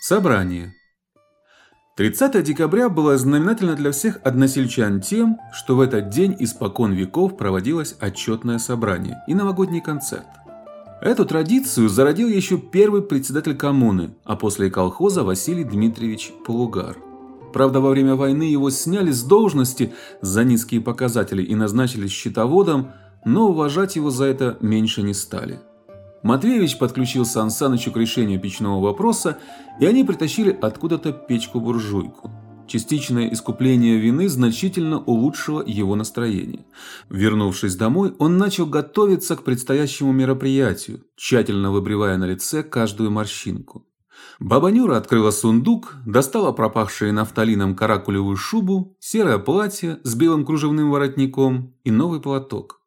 Собрание. 30 декабря было знаменательно для всех односельчан тем, что в этот день испокон веков проводилось отчетное собрание и новогодний концерт. Эту традицию зародил еще первый председатель коммуны, а после колхоза Василий Дмитриевич Полугар. Правда, во время войны его сняли с должности за низкие показатели и назначили счетоводом, но уважать его за это меньше не стали. Матвеевич подключил Сан Санычу к решению печного вопроса, и они притащили откуда-то печку-буржуйку. Частичное искупление вины значительно улучшило его настроение. Вернувшись домой, он начал готовиться к предстоящему мероприятию, тщательно выбривая на лице каждую морщинку. Баба Нюра открыла сундук, достала пропахшую нафталином каракулевую шубу, серое платье с белым кружевным воротником и новый платок.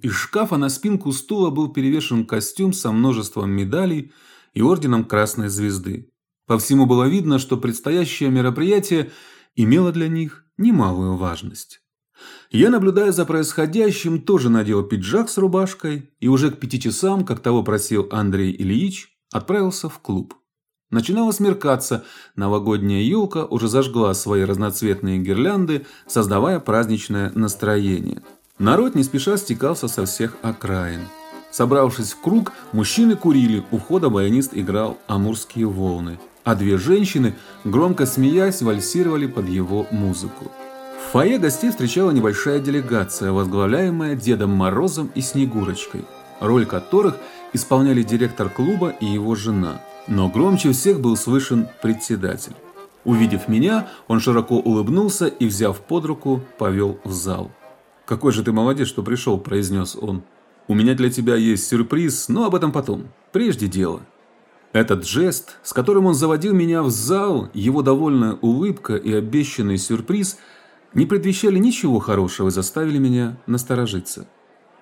Из шкафа на спинку стула был перевешен костюм со множеством медалей и орденом Красной Звезды. По всему было видно, что предстоящее мероприятие имело для них немалую важность. Я, наблюдая за происходящим, тоже надел пиджак с рубашкой и уже к пяти часам, как того просил Андрей Ильич, отправился в клуб. Начинало смеркаться, новогодняя елка уже зажгла свои разноцветные гирлянды, создавая праздничное настроение. Народ не спеша стекался со всех окраин. Собравшись в круг, мужчины курили, у входа баянист играл «Амурские волны», а две женщины, громко смеясь, вальсировали под его музыку. В фойе гостей встречала небольшая делегация, возглавляемая Дедом Морозом и Снегурочкой, роль которых исполняли директор клуба и его жена. Но громче всех был слышен председатель. Увидев меня, он широко улыбнулся и, взяв под руку, повел в зал. «Какой же ты молодец, что пришел», – произнес он. «У меня для тебя есть сюрприз, но об этом потом. Прежде дело». Этот жест, с которым он заводил меня в зал, его довольная улыбка и обещанный сюрприз не предвещали ничего хорошего и заставили меня насторожиться.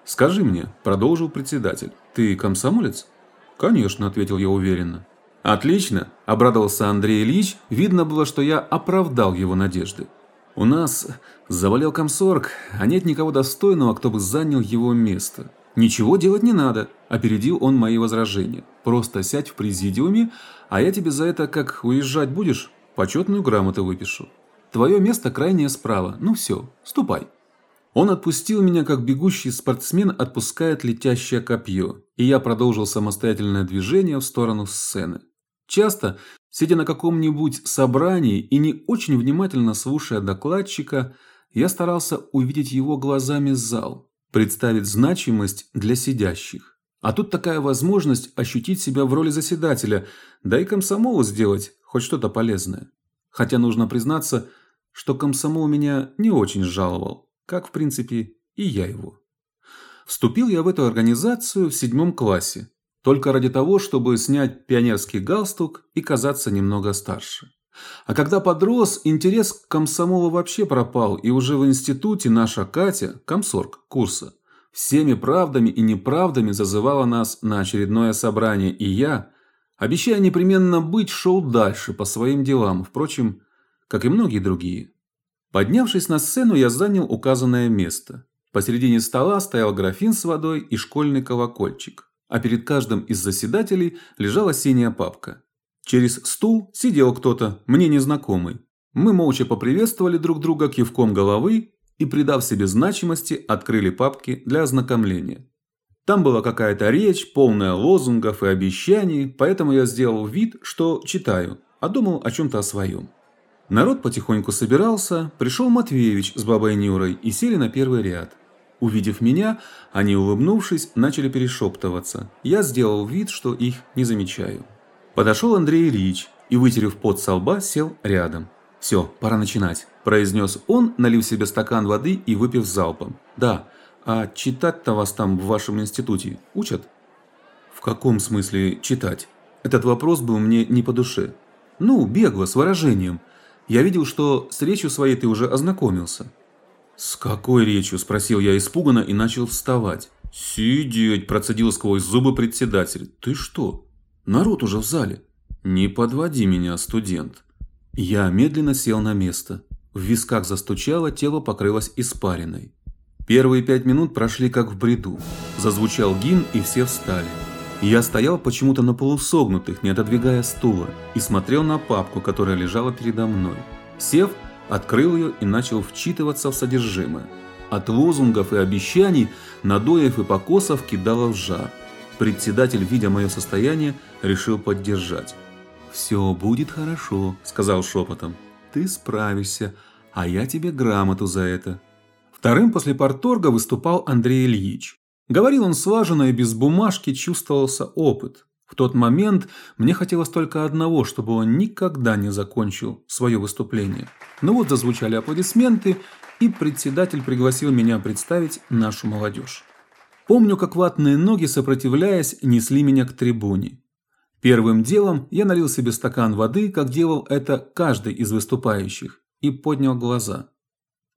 «Скажи мне», – продолжил председатель, – «ты комсомолец?» «Конечно», – ответил я уверенно. «Отлично», – обрадовался Андрей Ильич, видно было, что я оправдал его надежды. У нас завалил комсорг, а нет никого достойного, кто бы занял его место. Ничего делать не надо, опередил он мои возражения. Просто сядь в президиуме, а я тебе за это, как уезжать будешь, почетную грамоту выпишу. Твое место крайнее справа. Ну все, ступай. Он отпустил меня, как бегущий спортсмен отпускает летящее копье, и я продолжил самостоятельное движение в сторону сцены. Часто Сидя на каком-нибудь собрании и не очень внимательно слушая докладчика, я старался увидеть его глазами зал, представить значимость для сидящих. А тут такая возможность ощутить себя в роли заседателя, да и комсомолу сделать хоть что-то полезное. Хотя нужно признаться, что комсомол меня не очень жаловал, как в принципе и я его. Вступил я в эту организацию в седьмом классе, только ради того, чтобы снять пионерский галстук и казаться немного старше. А когда подрос, интерес к комсомолу вообще пропал, и уже в институте наша Катя, комсорг курса, всеми правдами и неправдами зазывала нас на очередное собрание, и я, обещая непременно быть, шел дальше по своим делам, впрочем, как и многие другие. Поднявшись на сцену, я занял указанное место. Посередине стола стоял графин с водой и школьный колокольчик а перед каждым из заседателей лежала синяя папка. Через стул сидел кто-то, мне незнакомый. Мы молча поприветствовали друг друга кивком головы и, придав себе значимости, открыли папки для ознакомления. Там была какая-то речь, полная лозунгов и обещаний, поэтому я сделал вид, что читаю, а думал о чем-то о своем. Народ потихоньку собирался, пришел Матвеевич с бабой Нюрой и сели на первый ряд. Увидев меня, они, улыбнувшись, начали перешептываться. Я сделал вид, что их не замечаю. Подошел Андрей Ильич и, вытерев пот со лба, сел рядом. «Все, пора начинать», – произнес он, налив себе стакан воды и выпив залпом. «Да, а читать-то вас там в вашем институте учат?» «В каком смысле читать?» Этот вопрос был мне не по душе. «Ну, бегло, с выражением. Я видел, что с речью своей ты уже ознакомился». «С какой речью?» – спросил я испуганно и начал вставать. «Сидеть!» – процедил сквозь зубы председатель. «Ты что? Народ уже в зале!» «Не подводи меня, студент!» Я медленно сел на место. В висках застучало, тело покрылось испариной. Первые пять минут прошли как в бреду. Зазвучал гимн, и все встали. Я стоял почему-то на полусогнутых, не отодвигая стула, и смотрел на папку, которая лежала передо мной. Сев, открыл ее и начал вчитываться в содержимое. От лозунгов и обещаний, надоев и покосов кидало в жар. Председатель, видя мое состояние, решил поддержать. «Все будет хорошо», – сказал шепотом. «Ты справишься, а я тебе грамоту за это». Вторым после порторга выступал Андрей Ильич. Говорил он слаженно и без бумажки чувствовался опыт. В тот момент мне хотелось только одного, чтобы он никогда не закончил свое выступление. Но ну вот зазвучали аплодисменты, и председатель пригласил меня представить нашу молодежь. Помню, как ватные ноги, сопротивляясь, несли меня к трибуне. Первым делом я налил себе стакан воды, как делал это каждый из выступающих, и поднял глаза.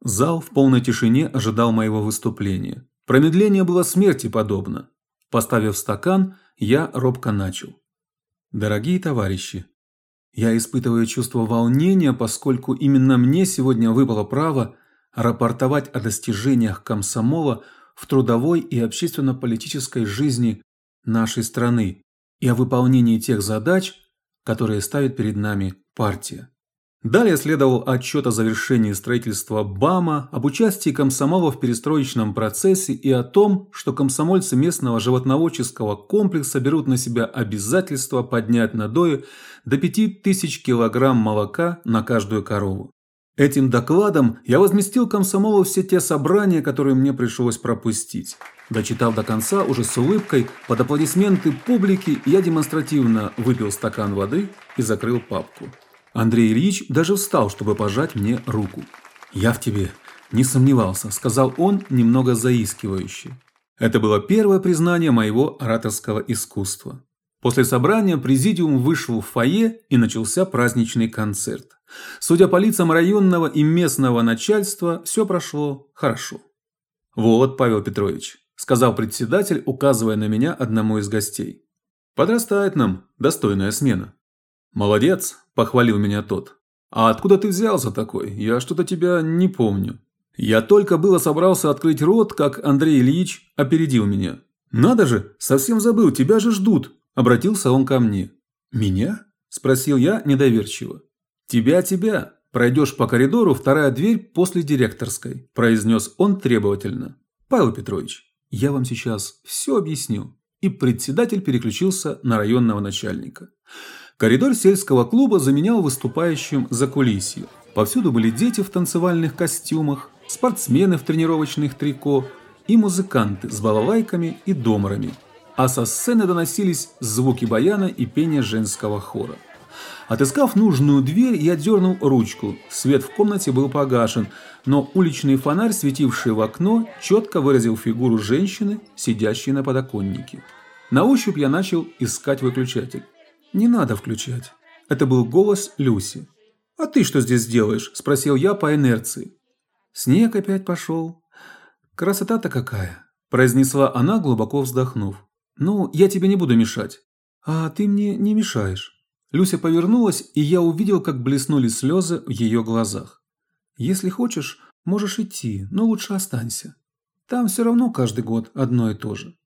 Зал в полной тишине ожидал моего выступления. Промедление было смерти подобно. Поставив стакан, я робко начал. Дорогие товарищи, я испытываю чувство волнения, поскольку именно мне сегодня выпало право рапортовать о достижениях комсомола в трудовой и общественно-политической жизни нашей страны и о выполнении тех задач, которые ставит перед нами партия. Далее следовал отчет о завершении строительства БАМа, об участии комсомола в перестроечном процессе и о том, что комсомольцы местного животноводческого комплекса берут на себя обязательство поднять надои до 5000 кг молока на каждую корову. Этим докладом я возместил комсомолу все те собрания, которые мне пришлось пропустить. Дочитав до конца, уже с улыбкой, под аплодисменты публики, я демонстративно выпил стакан воды и закрыл папку. Андрей Ильич даже встал, чтобы пожать мне руку. «Я в тебе не сомневался», – сказал он немного заискивающе. Это было первое признание моего ораторского искусства. После собрания президиум вышел в фойе и начался праздничный концерт. Судя по лицам районного и местного начальства, все прошло хорошо. «Вот, Павел Петрович», – сказал председатель, указывая на меня одному из гостей. «Подрастает нам достойная смена». «Молодец», – похвалил меня тот. «А откуда ты взялся такой? Я что-то тебя не помню». Я только было собрался открыть рот, как Андрей Ильич опередил меня. «Надо же, совсем забыл, тебя же ждут», – обратился он ко мне. «Меня?» – спросил я недоверчиво. «Тебя, тебя. Пройдешь по коридору, вторая дверь после директорской», – произнес он требовательно. «Павел Петрович, я вам сейчас все объясню». И председатель переключился на районного начальника. Коридор сельского клуба заменял выступающим за кулисью. Повсюду были дети в танцевальных костюмах, спортсмены в тренировочных трико и музыканты с балалайками и домрами. А со сцены доносились звуки баяна и пение женского хора. Отыскав нужную дверь, я дернул ручку. Свет в комнате был погашен, но уличный фонарь, светивший в окно, четко выразил фигуру женщины, сидящей на подоконнике. На ощупь я начал искать выключатель. «Не надо включать». Это был голос Люси. «А ты что здесь делаешь?» – спросил я по инерции. «Снег опять пошел. Красота-то какая!» – произнесла она, глубоко вздохнув. «Ну, я тебе не буду мешать». «А ты мне не мешаешь». Люся повернулась, и я увидел, как блеснули слезы в ее глазах. «Если хочешь, можешь идти, но лучше останься. Там все равно каждый год одно и то же».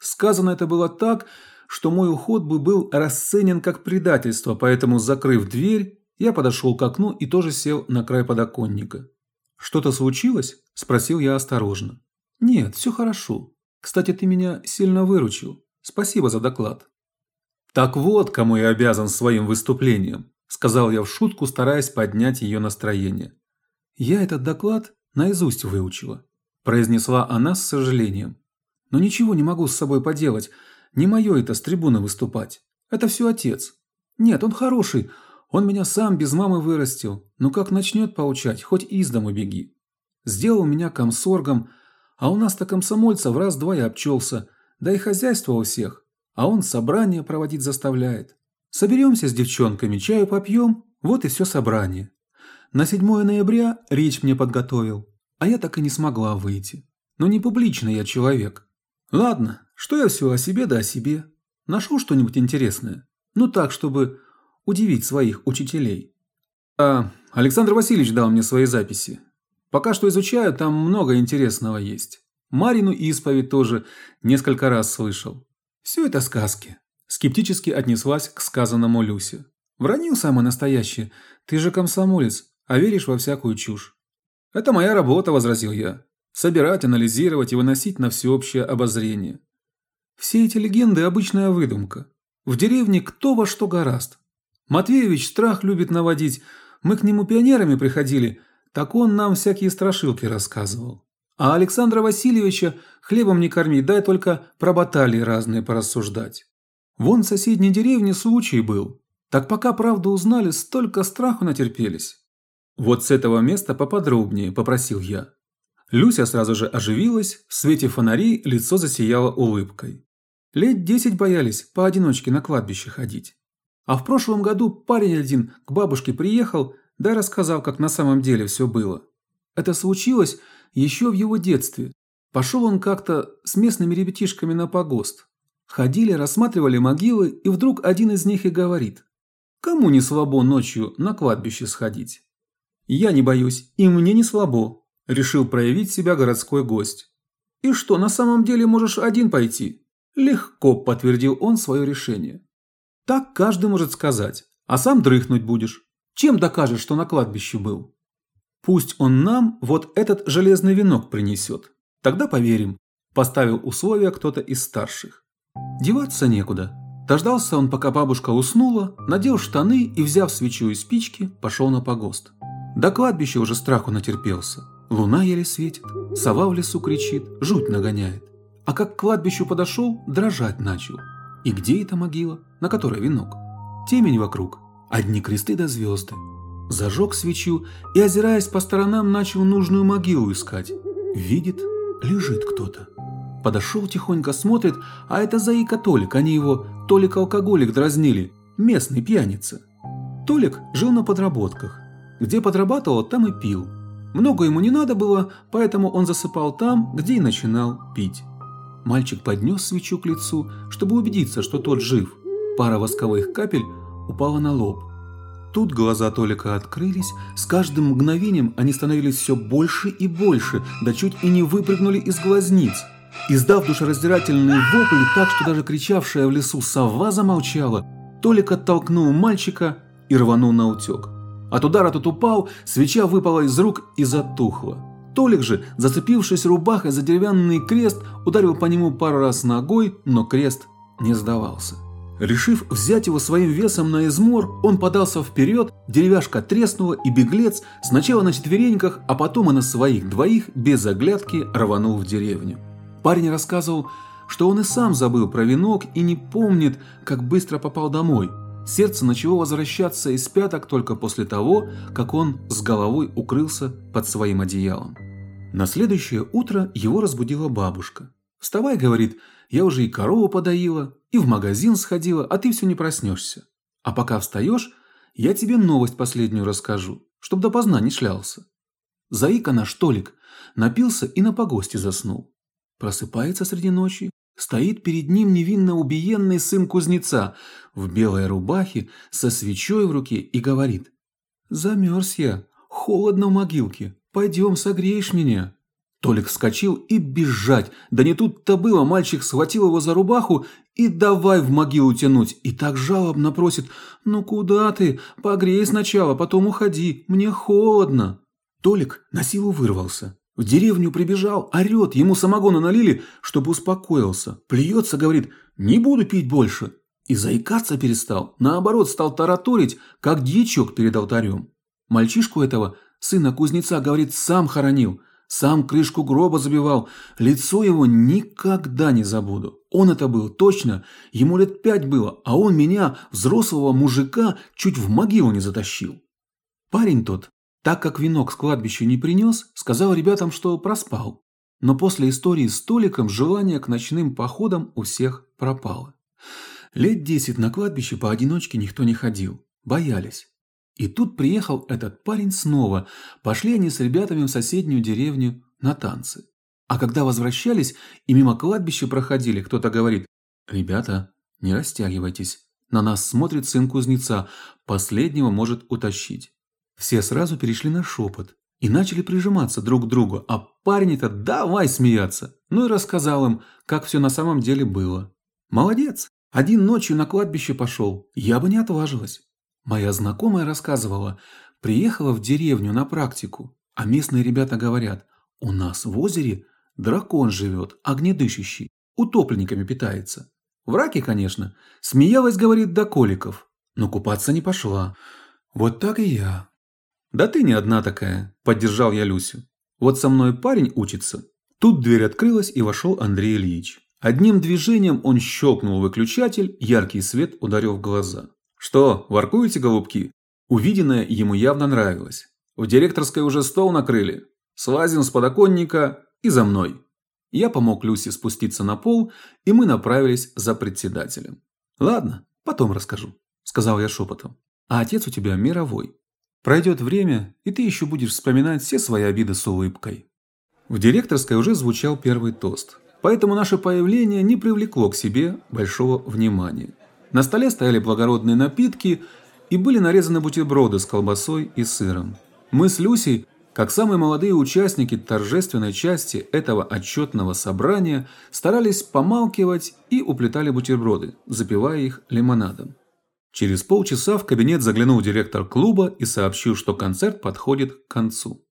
Сказано это было так, что мой уход бы был расценен как предательство, поэтому, закрыв дверь, я подошел к окну и тоже сел на край подоконника. «Что-то случилось?» – спросил я осторожно. «Нет, все хорошо. Кстати, ты меня сильно выручил. Спасибо за доклад». «Так вот, кому я обязан своим выступлением», – сказал я в шутку, стараясь поднять ее настроение. «Я этот доклад наизусть выучила», – произнесла она с сожалением. «Но ничего не могу с собой поделать. Не мое это с трибуны выступать. Это все отец. Нет, он хороший. Он меня сам без мамы вырастил. Но как начнет поучать, хоть из дому беги. Сделал меня комсоргом, а у нас-то комсомольцев раз-два и обчелся. Да и хозяйство у всех. А он собрание проводить заставляет. Соберемся с девчонками, чаю попьем, вот и все собрание. На 7 ноября речь мне подготовил, а я так и не смогла выйти. Но не публичный я человек. Ладно, что я все о себе да о себе? Нашел что-нибудь интересное? Ну так, чтобы удивить своих учителей. А Александр Васильевич дал мне свои записи. Пока что изучаю, там много интересного есть. Марину исповедь тоже несколько раз слышал. Все это сказки. Скептически отнеслась к сказанному Люся. Вранил самое настоящее. Ты же комсомолец, а веришь во всякую чушь. Это моя работа, возразил я. Собирать, анализировать и выносить на всеобщее обозрение. Все эти легенды – обычная выдумка. В деревне кто во что гораст. Матвеевич страх любит наводить. Мы к нему пионерами приходили, так он нам всякие страшилки рассказывал. А Александра Васильевича хлебом не корми, дай только про баталии разные порассуждать. Вон в соседней деревне случай был. Так пока правду узнали, столько страху натерпелись. Вот с этого места поподробнее, попросил я. Люся сразу же оживилась, в свете фонарей лицо засияло улыбкой. Лет десять боялись поодиночке на кладбище ходить. А в прошлом году парень один к бабушке приехал, да рассказал, как на самом деле все было. Это случилось еще в его детстве. Пошел он как-то с местными ребятишками на погост. Ходили, рассматривали могилы, и вдруг один из них и говорит. «Кому не слабо ночью на кладбище сходить?» «Я не боюсь, и мне не слабо», – решил проявить себя городской гость. «И что, на самом деле можешь один пойти?» Легко подтвердил он свое решение. Так каждый может сказать, а сам дрыхнуть будешь. Чем докажешь, что на кладбище был? Пусть он нам вот этот железный венок принесет. Тогда поверим, поставил условия кто-то из старших. Деваться некуда. Дождался он, пока бабушка уснула, надел штаны и, взяв свечу и спички, пошел на погост. До кладбища уже страху натерпелся. Луна еле светит, сова в лесу кричит, жуть нагоняет. А как к кладбищу подошел, дрожать начал. И где эта могила, на которой венок? Темень вокруг, одни кресты до да звезды. Зажег свечу и, озираясь по сторонам, начал нужную могилу искать. Видит, лежит кто-то. Подошел тихонько, смотрит, а это Заика Толик, они его Толик-алкоголик дразнили, местный пьяница. Толик жил на подработках. Где подрабатывал, там и пил. Много ему не надо было, поэтому он засыпал там, где и начинал пить. Мальчик поднес свечу к лицу, чтобы убедиться, что тот жив. Пара восковых капель упала на лоб. Тут глаза Толика открылись, с каждым мгновением они становились все больше и больше, да чуть и не выпрыгнули из глазниц. Издав душераздирательный вопль так, что даже кричавшая в лесу сова замолчала, Толик оттолкнул мальчика и рванул на утек. От удара тот упал, свеча выпала из рук и затухла. Толик же, зацепившись рубахой за деревянный крест, ударил по нему пару раз ногой, но крест не сдавался. Решив взять его своим весом на измор, он подался вперед, деревяшка треснула, и беглец сначала на четвереньках, а потом и на своих двоих без оглядки рванул в деревню. Парень рассказывал, что он и сам забыл про венок и не помнит, как быстро попал домой. Сердце начало возвращаться из пяток только после того, как он с головой укрылся под своим одеялом. На следующее утро его разбудила бабушка. «Вставай», — говорит, — «я уже и корову подоила, и в магазин сходила, а ты все не проснешься. А пока встаешь, я тебе новость последнюю расскажу, чтоб допоздна не шлялся». Заика наш Толик напился и на погосте заснул. Просыпается среди ночи, стоит перед ним невинно убиенный сын кузнеца в белой рубахе со свечой в руке и говорит «Замерз я, холодно в могилке, Пойдем, согреешь меня». Толик вскочил и бежать. Да не тут-то было, мальчик схватил его за рубаху и давай в могилу тянуть. И так жалобно просит «Ну куда ты? Погрей сначала, потом уходи, мне холодно». Толик на силу вырвался. В деревню прибежал, орет, ему самогона налили, чтобы успокоился. Плюется, говорит «Не буду пить больше». И заикаться перестал, наоборот, стал тараторить, как дьячок перед алтарем. Мальчишку этого – Сына кузнеца, говорит, сам хоронил, сам крышку гроба забивал. Лицо его никогда не забуду. Он это был, точно. Ему лет пять было, а он меня, взрослого мужика, чуть в могилу не затащил. Парень тот, так как венок с кладбища не принес, сказал ребятам, что проспал. Но после истории с Толиком желание к ночным походам у всех пропало. Лет десять на кладбище поодиночке никто не ходил. Боялись. И тут приехал этот парень снова. Пошли они с ребятами в соседнюю деревню на танцы. А когда возвращались и мимо кладбища проходили, кто-то говорит «Ребята, не растягивайтесь. На нас смотрит сын кузнеца. Последнего может утащить». Все сразу перешли на шепот и начали прижиматься друг к другу, а парень-то давай смеяться. Ну и рассказал им, как все на самом деле было. Молодец. Один ночью на кладбище пошел. Я бы не отважилась. Моя знакомая рассказывала, приехала в деревню на практику, а местные ребята говорят, у нас в озере дракон живет, огнедышащий, утопленниками питается. В раке, конечно. Смеялась, говорит, до коликов, но купаться не пошла. Вот так и я. Да ты не одна такая, поддержал я Люсю. Вот со мной парень учится. Тут дверь открылась и вошел Андрей Ильич. Одним движением он щелкнул выключатель, яркий свет ударил в глаза. «Что, воркуете, голубки?» Увиденное ему явно нравилось. «В директорской уже стол накрыли. Слазим с подоконника и за мной». Я помог Люсе спуститься на пол, и мы направились за председателем. «Ладно, потом расскажу», – сказал я шепотом. «А отец у тебя мировой. Пройдет время, и ты еще будешь вспоминать все свои обиды с улыбкой». В директорской уже звучал первый тост, поэтому наше появление не привлекло к себе большого внимания. На столе стояли благородные напитки и были нарезаны бутерброды с колбасой и сыром. Мы с Люсей, как самые молодые участники торжественной части этого отчетного собрания, старались помалкивать и уплетали бутерброды, запивая их лимонадом. Через полчаса в кабинет заглянул директор клуба и сообщил, что концерт подходит к концу.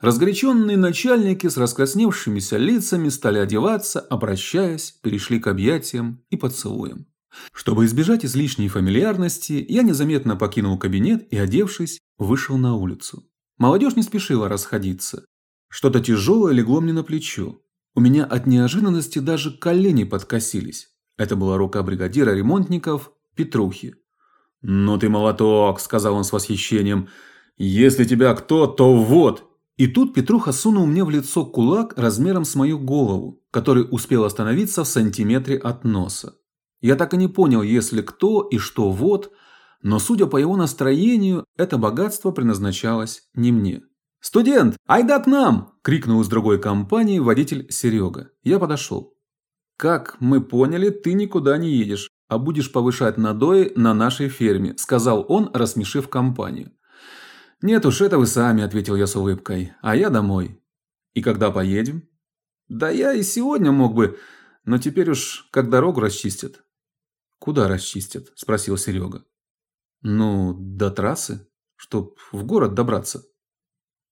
Разгоряченные начальники с раскрасневшимися лицами стали одеваться, обращаясь, перешли к объятиям и поцелуям. Чтобы избежать излишней фамильярности, я незаметно покинул кабинет и, одевшись, вышел на улицу. Молодежь не спешила расходиться. Что-то тяжелое легло мне на плечо. У меня от неожиданности даже колени подкосились. Это была рука бригадира ремонтников Петрухи. «Ну ты молоток», – сказал он с восхищением. «Если тебя кто, то вот». И тут Петруха сунул мне в лицо кулак размером с мою голову, который успел остановиться в сантиметре от носа. Я так и не понял, если кто и что вот, но судя по его настроению, это богатство предназначалось не мне. «Студент, айда к нам!» – крикнул из другой компании водитель Серега. Я подошел. «Как мы поняли, ты никуда не едешь, а будешь повышать надои на нашей ферме», – сказал он, рассмешив компанию. «Нет уж, это вы сами», – ответил я с улыбкой, – «а я домой». «И когда поедем?» «Да я и сегодня мог бы, но теперь уж как дорогу расчистят». «Куда расчистят?» – спросил Серега. «Ну, до трассы, чтоб в город добраться».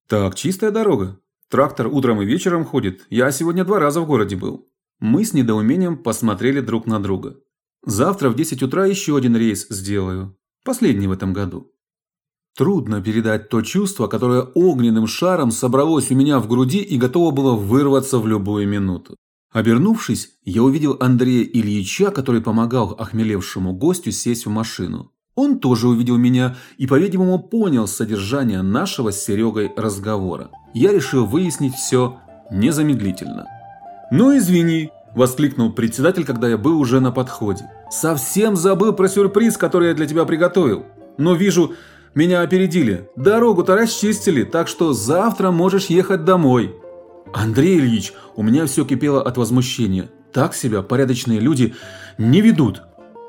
«Так, чистая дорога. Трактор утром и вечером ходит. Я сегодня два раза в городе был». Мы с недоумением посмотрели друг на друга. «Завтра в 10 утра еще один рейс сделаю. Последний в этом году». Трудно передать то чувство, которое огненным шаром собралось у меня в груди и готово было вырваться в любую минуту. Обернувшись, я увидел Андрея Ильича, который помогал охмелевшему гостю сесть в машину. Он тоже увидел меня и, по-видимому, понял содержание нашего с Серегой разговора. Я решил выяснить все незамедлительно. «Ну, извини», – воскликнул председатель, когда я был уже на подходе. «Совсем забыл про сюрприз, который я для тебя приготовил. Но вижу, меня опередили. Дорогу-то расчистили, так что завтра можешь ехать домой». «Андрей Ильич, у меня все кипело от возмущения. Так себя порядочные люди не ведут».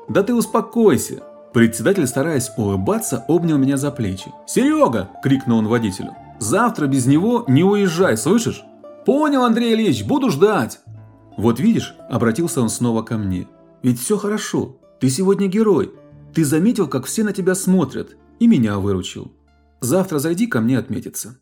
«Да ты успокойся». Председатель, стараясь улыбаться, обнял меня за плечи. «Серега!» – крикнул он водителю. «Завтра без него не уезжай, слышишь?» «Понял, Андрей Ильич, буду ждать!» «Вот видишь», – обратился он снова ко мне. «Ведь все хорошо. Ты сегодня герой. Ты заметил, как все на тебя смотрят, и меня выручил. Завтра зайди ко мне отметиться».